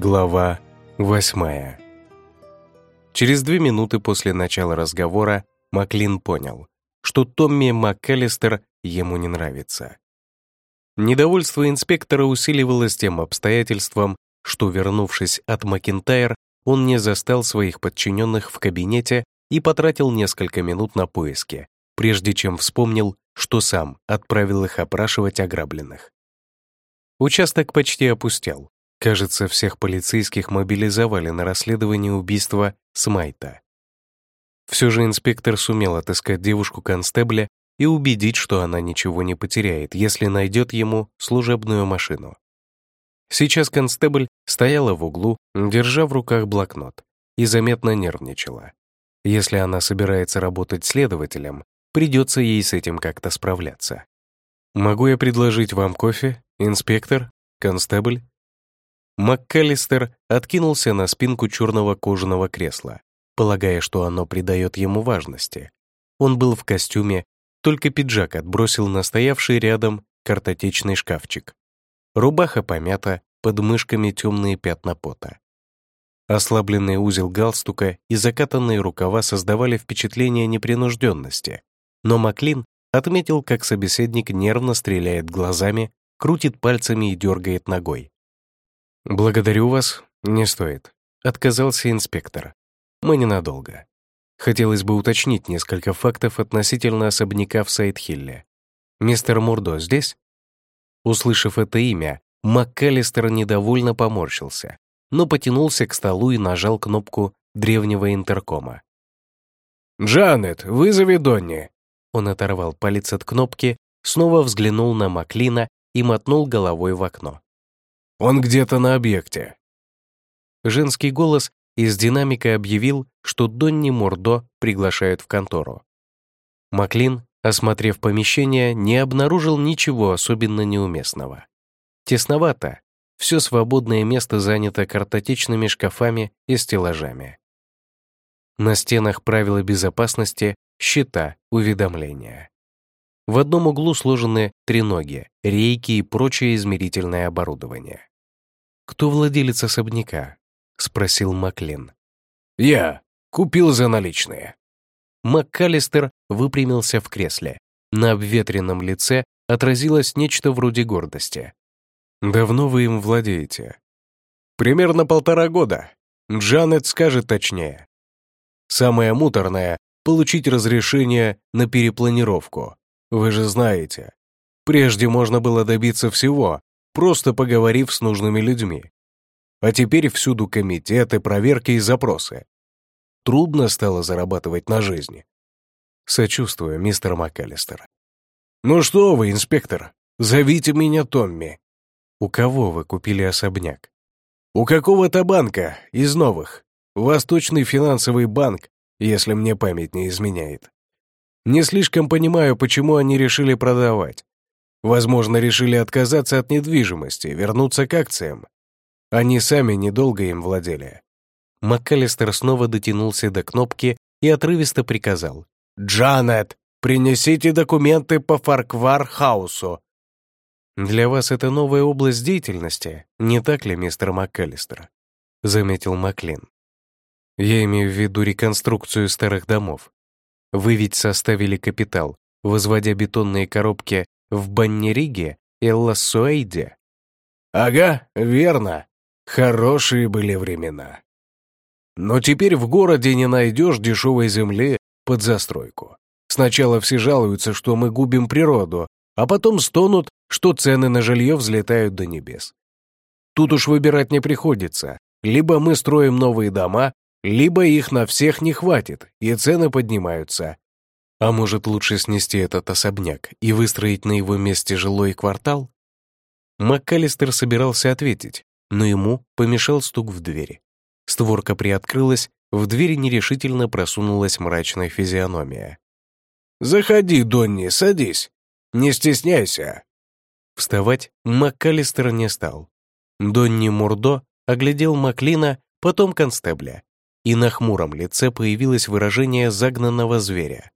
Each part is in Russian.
Глава восьмая. Через две минуты после начала разговора Маклин понял, что Томми МакКаллистер ему не нравится. Недовольство инспектора усиливалось тем обстоятельством, что, вернувшись от Макинтайр, он не застал своих подчиненных в кабинете и потратил несколько минут на поиски, прежде чем вспомнил, что сам отправил их опрашивать ограбленных. Участок почти опустел. Кажется, всех полицейских мобилизовали на расследование убийства Смайта. Все же инспектор сумел отыскать девушку-констебля и убедить, что она ничего не потеряет, если найдет ему служебную машину. Сейчас констебль стояла в углу, держа в руках блокнот, и заметно нервничала. Если она собирается работать следователем, придется ей с этим как-то справляться. «Могу я предложить вам кофе, инспектор, констебль?» МакКаллистер откинулся на спинку черного кожаного кресла, полагая, что оно придает ему важности. Он был в костюме, только пиджак отбросил на стоявший рядом картотечный шкафчик. Рубаха помята, под мышками темные пятна пота. Ослабленный узел галстука и закатанные рукава создавали впечатление непринужденности, но Маклин отметил, как собеседник нервно стреляет глазами, крутит пальцами и дергает ногой. «Благодарю вас, не стоит», — отказался инспектор. «Мы ненадолго. Хотелось бы уточнить несколько фактов относительно особняка в Сайдхилле. Мистер Мурдо здесь?» Услышав это имя, МакКаллистер недовольно поморщился, но потянулся к столу и нажал кнопку древнего интеркома. «Джанет, вызови Донни!» Он оторвал палец от кнопки, снова взглянул на Маклина и мотнул головой в окно. Он где-то на объекте». Женский голос из динамика объявил, что Донни Мордо приглашают в контору. Маклин, осмотрев помещение, не обнаружил ничего особенно неуместного. Тесновато, все свободное место занято картотечными шкафами и стеллажами. На стенах правила безопасности, счета, уведомления. В одном углу сложены треноги, рейки и прочее измерительное оборудование. «Кто владелец особняка?» — спросил Маклин. «Я. Купил за наличные». МакКаллистер выпрямился в кресле. На обветренном лице отразилось нечто вроде гордости. «Давно вы им владеете?» «Примерно полтора года. Джанет скажет точнее. Самое муторное — получить разрешение на перепланировку. Вы же знаете. Прежде можно было добиться всего, просто поговорив с нужными людьми. А теперь всюду комитеты, проверки и запросы. Трудно стало зарабатывать на жизни. Сочувствую, мистер МакАлистер. «Ну что вы, инспектор, зовите меня Томми». «У кого вы купили особняк?» «У какого-то банка, из новых. Восточный финансовый банк, если мне память не изменяет. Не слишком понимаю, почему они решили продавать. Возможно, решили отказаться от недвижимости, вернуться к акциям. Они сами недолго им владели. МакКаллистер снова дотянулся до кнопки и отрывисто приказал. «Джанет, принесите документы по Фарквар-хаусу». «Для вас это новая область деятельности, не так ли, мистер МакКаллистер?» — заметил Маклин. «Я имею в виду реконструкцию старых домов. Вы ведь составили капитал, возводя бетонные коробки в Баннериге и Лассуэйде. Ага, верно. Хорошие были времена. Но теперь в городе не найдешь дешевой земли под застройку. Сначала все жалуются, что мы губим природу, а потом стонут, что цены на жилье взлетают до небес. Тут уж выбирать не приходится. Либо мы строим новые дома, либо их на всех не хватит, и цены поднимаются. А может, лучше снести этот особняк и выстроить на его месте жилой квартал? МакКаллистер собирался ответить, но ему помешал стук в двери. Створка приоткрылась, в двери нерешительно просунулась мрачная физиономия. «Заходи, Донни, садись. Не стесняйся». Вставать МакКаллистер не стал. Донни Мурдо оглядел Маклина, потом констебля, и на хмуром лице появилось выражение загнанного зверя.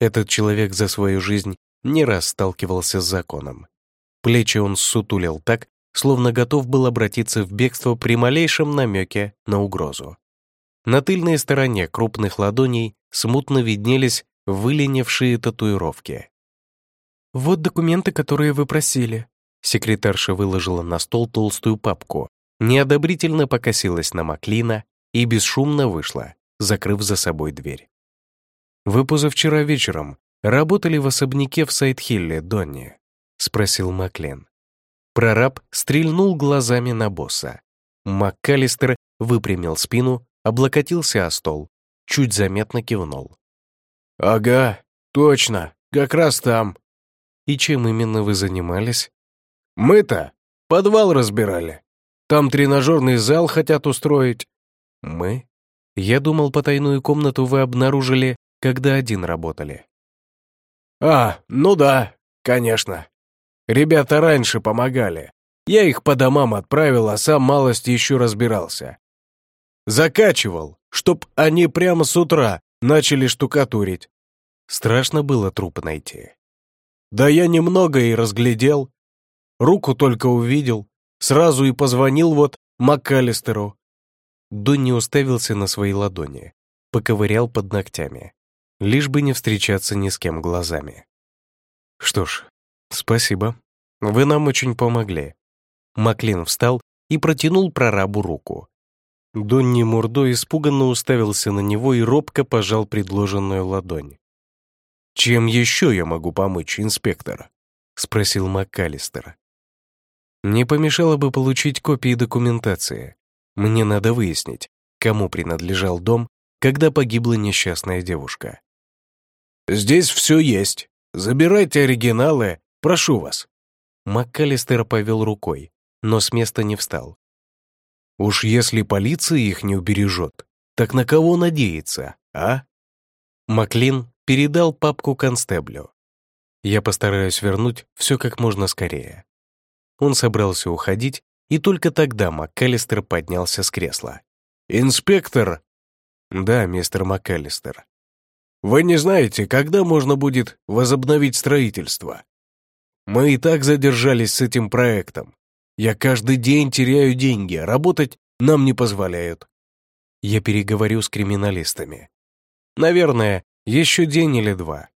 Этот человек за свою жизнь не раз сталкивался с законом. Плечи он сутулил так, словно готов был обратиться в бегство при малейшем намеке на угрозу. На тыльной стороне крупных ладоней смутно виднелись выленившие татуировки. «Вот документы, которые вы просили». Секретарша выложила на стол толстую папку, неодобрительно покосилась на Маклина и бесшумно вышла, закрыв за собой дверь. «Вы позавчера вечером работали в особняке в Сайдхилле, Донни?» — спросил Маклин. Прораб стрельнул глазами на босса. МакКаллистер выпрямил спину, облокотился о стол, чуть заметно кивнул. «Ага, точно, как раз там». «И чем именно вы занимались?» «Мы-то подвал разбирали. Там тренажерный зал хотят устроить». «Мы? Я думал, потайную комнату вы обнаружили, когда один работали». «А, ну да, конечно. Ребята раньше помогали. Я их по домам отправил, а сам малость еще разбирался. Закачивал, чтоб они прямо с утра начали штукатурить. Страшно было труп найти. Да я немного и разглядел. Руку только увидел. Сразу и позвонил вот МакКаллистеру. Донни уставился на свои ладони, поковырял под ногтями, лишь бы не встречаться ни с кем глазами. «Что ж, спасибо. Вы нам очень помогли». Маклин встал и протянул прорабу руку. Донни Мурдо испуганно уставился на него и робко пожал предложенную ладонь. «Чем еще я могу помочь, инспектор?» — спросил МакКаллистер. «Не помешало бы получить копии документации. Мне надо выяснить, кому принадлежал дом, когда погибла несчастная девушка». «Здесь все есть. Забирайте оригиналы, прошу вас». МакКаллистер повел рукой, но с места не встал. «Уж если полиция их не убережет, так на кого надеяться, а?» Маклин передал папку констеблю. Я постараюсь вернуть все как можно скорее. Он собрался уходить, и только тогда МакКаллистер поднялся с кресла. «Инспектор!» «Да, мистер МакКаллистер». «Вы не знаете, когда можно будет возобновить строительство? Мы и так задержались с этим проектом. Я каждый день теряю деньги, работать нам не позволяют». Я переговорю с криминалистами. Наверное, еще день или два.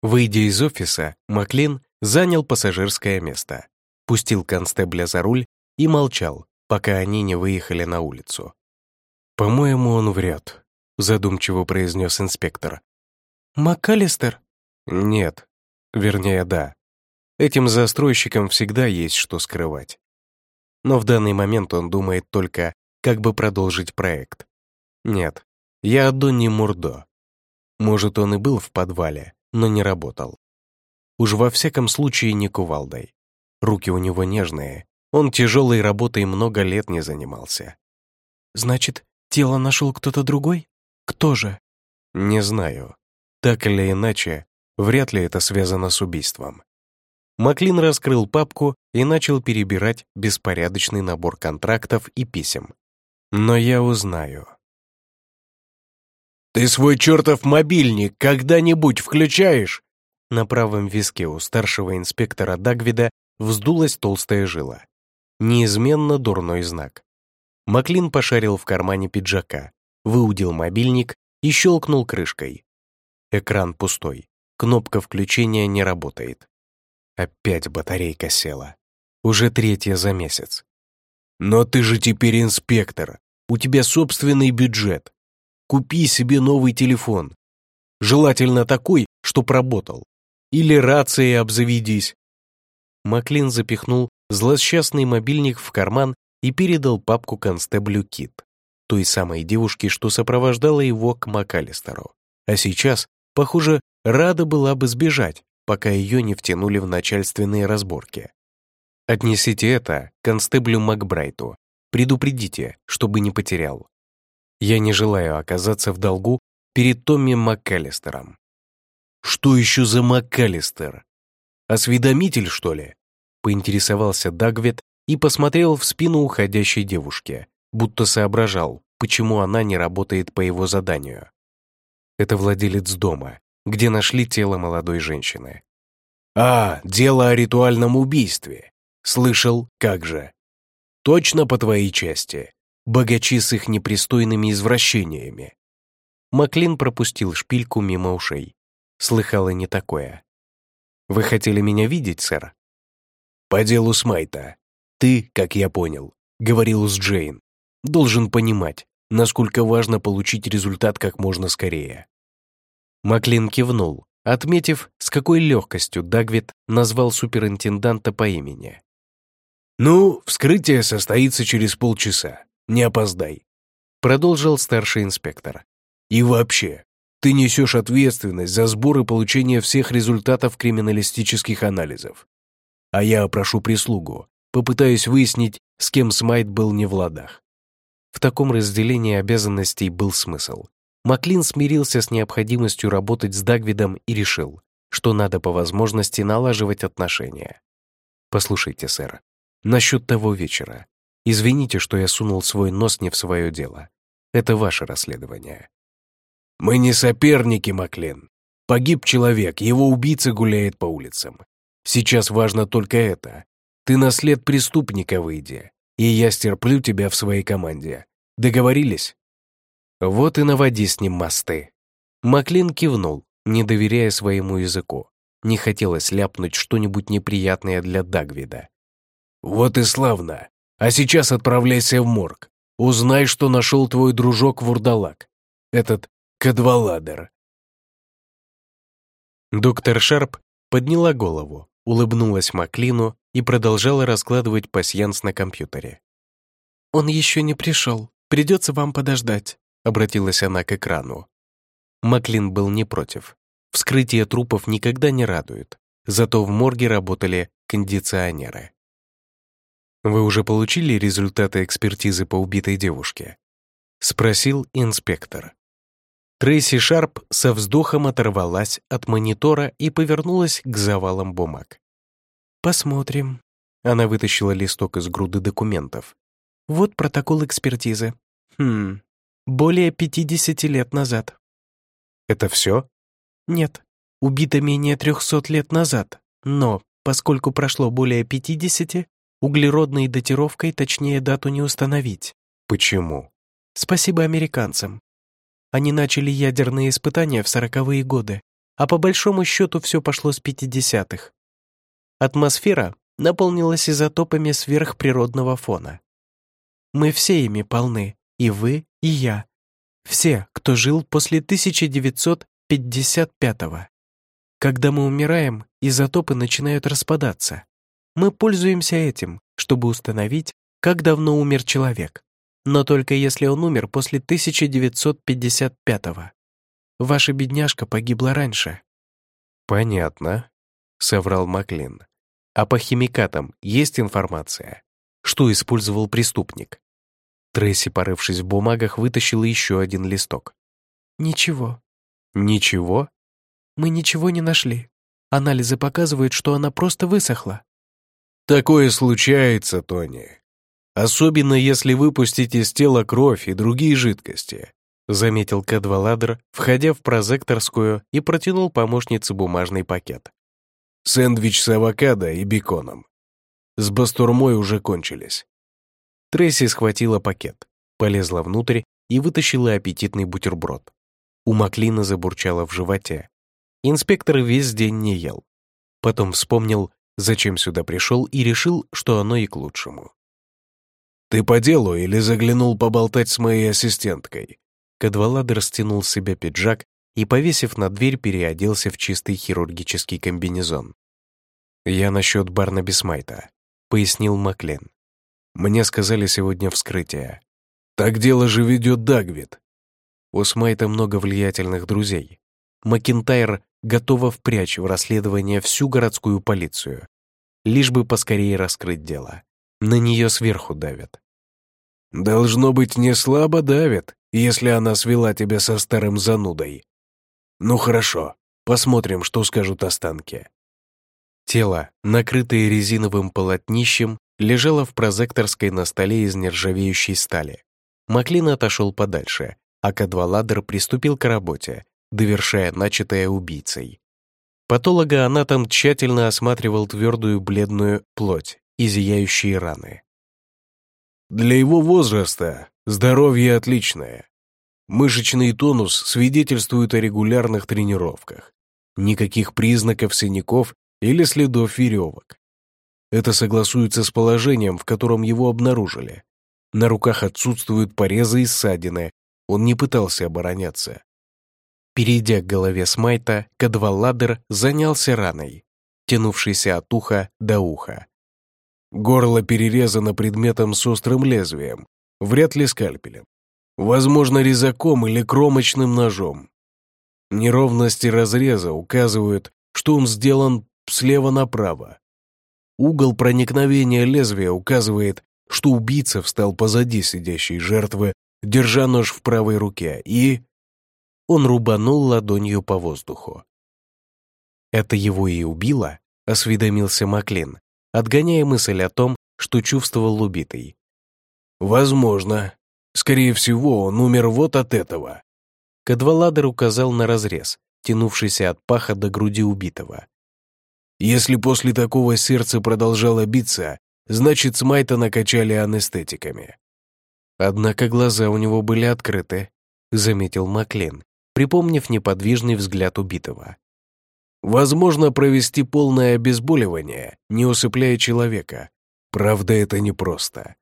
Выйдя из офиса, Маклин занял пассажирское место, пустил констебля за руль и молчал, пока они не выехали на улицу. «По-моему, он врет», — задумчиво произнес инспектор. «МакКаллистер?» «Нет. Вернее, да. Этим застройщикам всегда есть что скрывать. Но в данный момент он думает только, как бы продолжить проект. Нет, я о Донни Мурдо. Может, он и был в подвале, но не работал. Уж во всяком случае не кувалдой. Руки у него нежные, он тяжелой работой много лет не занимался. «Значит, тело нашел кто-то другой? Кто же?» «Не знаю. Так или иначе, вряд ли это связано с убийством». Маклин раскрыл папку и начал перебирать беспорядочный набор контрактов и писем. «Но я узнаю». «Ты свой чертов мобильник когда-нибудь включаешь?» На правом виске у старшего инспектора Дагвида вздулась толстая жила. Неизменно дурной знак. Маклин пошарил в кармане пиджака, выудил мобильник и щелкнул крышкой. Экран пустой, кнопка включения не работает. Опять батарейка села. Уже третья за месяц. «Но ты же теперь инспектор. У тебя собственный бюджет. Купи себе новый телефон. Желательно такой, чтоб работал. Или рацией обзаведись». Маклин запихнул злосчастный мобильник в карман и передал папку констеблю Кит, той самой девушке, что сопровождала его к МакАлистеру. А сейчас, похоже, рада была бы сбежать, пока ее не втянули в начальственные разборки. Отнесите это констеблю Макбрайту. Предупредите, чтобы не потерял. Я не желаю оказаться в долгу перед Томми МакКаллистером. «Что еще за МакКаллистер? Осведомитель, что ли?» Поинтересовался Дагвет и посмотрел в спину уходящей девушки, будто соображал, почему она не работает по его заданию. Это владелец дома, где нашли тело молодой женщины. «А, дело о ритуальном убийстве. Слышал, как же. Точно по твоей части. Богачи с их непристойными извращениями. Маклин пропустил шпильку мимо ушей. Слыхал и не такое. «Вы хотели меня видеть, сэр?» «По делу Смайта. Ты, как я понял, говорил с Джейн, должен понимать, насколько важно получить результат как можно скорее». Маклин кивнул, отметив, с какой легкостью Дагвит назвал суперинтенданта по имени. «Ну, вскрытие состоится через полчаса. Не опоздай», — продолжил старший инспектор. «И вообще, ты несешь ответственность за сбор и получение всех результатов криминалистических анализов. А я опрошу прислугу, попытаюсь выяснить, с кем Смайт был не в ладах». В таком разделении обязанностей был смысл. Маклин смирился с необходимостью работать с Дагвидом и решил, что надо по возможности налаживать отношения. «Послушайте, сэр, насчет того вечера. Извините, что я сунул свой нос не в свое дело. Это ваше расследование». «Мы не соперники, Маклин. Погиб человек, его убийца гуляет по улицам. Сейчас важно только это. Ты на след преступника выйди, и я стерплю тебя в своей команде. Договорились?» Вот и наводи с ним мосты. Маклин кивнул, не доверяя своему языку. Не хотелось ляпнуть что-нибудь неприятное для Дагвида. «Вот и славно. А сейчас отправляйся в морг. Узнай, что нашел твой дружок Вурдалак. Этот Кадваладер». Доктор Шарп подняла голову, улыбнулась Маклину и продолжала раскладывать пасьянс на компьютере. «Он еще не пришел. Придется вам подождать. — обратилась она к экрану. Маклин был не против. Вскрытие трупов никогда не радует, зато в морге работали кондиционеры. «Вы уже получили результаты экспертизы по убитой девушке?» — спросил инспектор. Трейси Шарп со вздохом оторвалась от монитора и повернулась к завалам бумаг. «Посмотрим». Она вытащила листок из груды документов. «Вот протокол экспертизы. Хм, более 50 лет назад. Это все? Нет, убито менее 300 лет назад, но, поскольку прошло более 50, углеродной датировкой точнее дату не установить. Почему? Спасибо американцам. Они начали ядерные испытания в сороковые годы, а по большому счету все пошло с 50-х. Атмосфера наполнилась изотопами сверхприродного фона. Мы все ими полны, и вы, и я. Все, кто жил после 1955-го. Когда мы умираем, изотопы начинают распадаться. Мы пользуемся этим, чтобы установить, как давно умер человек. Но только если он умер после 1955-го. Ваша бедняжка погибла раньше. «Понятно», — соврал Маклин. «А по химикатам есть информация? Что использовал преступник?» Трейси, порывшись в бумагах, вытащила еще один листок. «Ничего». «Ничего?» «Мы ничего не нашли. Анализы показывают, что она просто высохла». «Такое случается, Тони. Особенно если выпустить из тела кровь и другие жидкости», заметил Кадваладр, входя в прозекторскую и протянул помощнице бумажный пакет. «Сэндвич с авокадо и беконом. С бастурмой уже кончились. Трейси схватила пакет, полезла внутрь и вытащила аппетитный бутерброд. У Маклина забурчало в животе. Инспектор весь день не ел. Потом вспомнил, зачем сюда пришел, и решил, что оно и к лучшему. «Ты по делу или заглянул поболтать с моей ассистенткой?» Кадваладер стянул с себя пиджак и, повесив на дверь, переоделся в чистый хирургический комбинезон. «Я насчет Барнаби Смайта», — пояснил Маклин. Мне сказали сегодня вскрытие. Так дело же ведет Дагвид. У Смайта много влиятельных друзей. Макинтайр готова впрячь в расследование всю городскую полицию. Лишь бы поскорее раскрыть дело. На нее сверху давят. Должно быть, не слабо давят, если она свела тебя со старым занудой. Ну хорошо, посмотрим, что скажут останки. Тело, накрытое резиновым полотнищем, лежала в прозекторской на столе из нержавеющей стали. Маклин отошел подальше, а Кадваладер приступил к работе, довершая начатое убийцей. Патологоанатом тщательно осматривал твердую бледную плоть и зияющие раны. Для его возраста здоровье отличное. Мышечный тонус свидетельствует о регулярных тренировках. Никаких признаков синяков или следов веревок. Это согласуется с положением, в котором его обнаружили. На руках отсутствуют порезы и ссадины. Он не пытался обороняться. Перейдя к голове Смайта, Кадвалладер занялся раной, тянувшейся от уха до уха. Горло перерезано предметом с острым лезвием, вряд ли скальпелем. Возможно, резаком или кромочным ножом. Неровности разреза указывают, что он сделан слева направо. Угол проникновения лезвия указывает, что убийца встал позади сидящей жертвы, держа нож в правой руке, и... Он рубанул ладонью по воздуху. «Это его и убило?» — осведомился Маклин, отгоняя мысль о том, что чувствовал убитый. «Возможно. Скорее всего, он умер вот от этого». Кадваладер указал на разрез, тянувшийся от паха до груди убитого. Если после такого сердце продолжало биться, значит, Смайта накачали анестетиками. Однако глаза у него были открыты, заметил Маклин, припомнив неподвижный взгляд убитого. Возможно, провести полное обезболивание, не усыпляя человека. Правда, это непросто.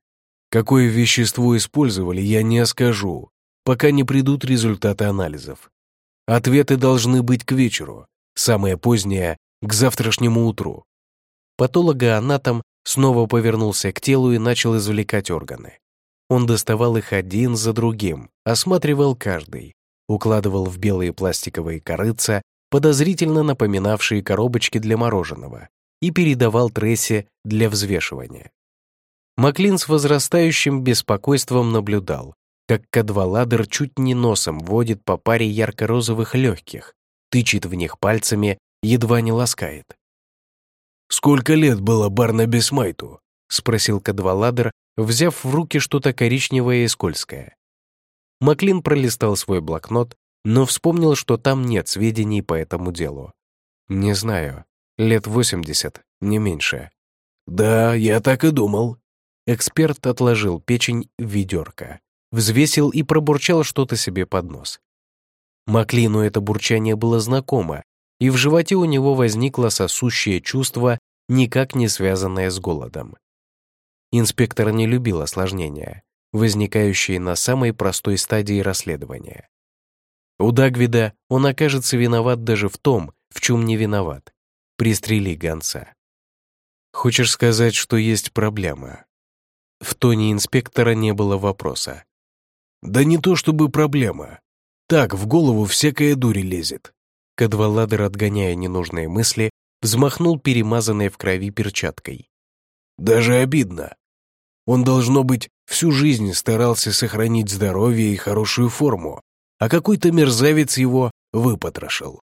Какое вещество использовали, я не скажу, пока не придут результаты анализов. Ответы должны быть к вечеру, самое позднее — к завтрашнему утру. Патологоанатом снова повернулся к телу и начал извлекать органы. Он доставал их один за другим, осматривал каждый, укладывал в белые пластиковые корыца, подозрительно напоминавшие коробочки для мороженого, и передавал Трессе для взвешивания. Маклин с возрастающим беспокойством наблюдал, как Кадваладер чуть не носом водит по паре ярко-розовых легких, тычет в них пальцами, едва не ласкает. «Сколько лет было Барнабе Смайту?» — спросил Кадваладер, взяв в руки что-то коричневое и скользкое. Маклин пролистал свой блокнот, но вспомнил, что там нет сведений по этому делу. «Не знаю. Лет 80, не меньше». «Да, я так и думал». Эксперт отложил печень в ведерко, взвесил и пробурчал что-то себе под нос. Маклину это бурчание было знакомо, и в животе у него возникло сосущее чувство, никак не связанное с голодом. Инспектор не любил осложнения, возникающие на самой простой стадии расследования. У Дагвида он окажется виноват даже в том, в чем не виноват. Пристрели гонца. Хочешь сказать, что есть проблема? В тоне инспектора не было вопроса. Да не то чтобы проблема. Так, в голову всякая дурь лезет. Кадваладер, отгоняя ненужные мысли, взмахнул перемазанной в крови перчаткой. Даже обидно. Он, должно быть, всю жизнь старался сохранить здоровье и хорошую форму, а какой-то мерзавец его выпотрошил.